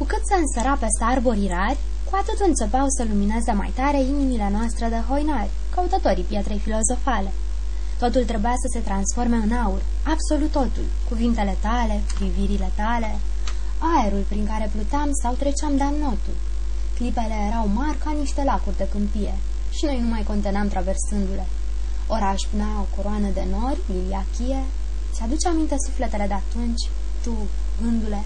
Cu cât se însăra peste arborii rari, cu atât începeau să lumineze mai tare inimile noastre de hoinari, căutătorii pietrei filozofale. Totul trebuia să se transforme în aur, absolut totul, cuvintele tale, privirile tale, aerul prin care plutam sau treceam de notul. Clipele erau mari ca niște lacuri de câmpie și noi nu mai conteneam traversându-le. Oraș își punea o coroană de nori, liliachie. Ți-aduce aminte sufletele de atunci, tu, gândule,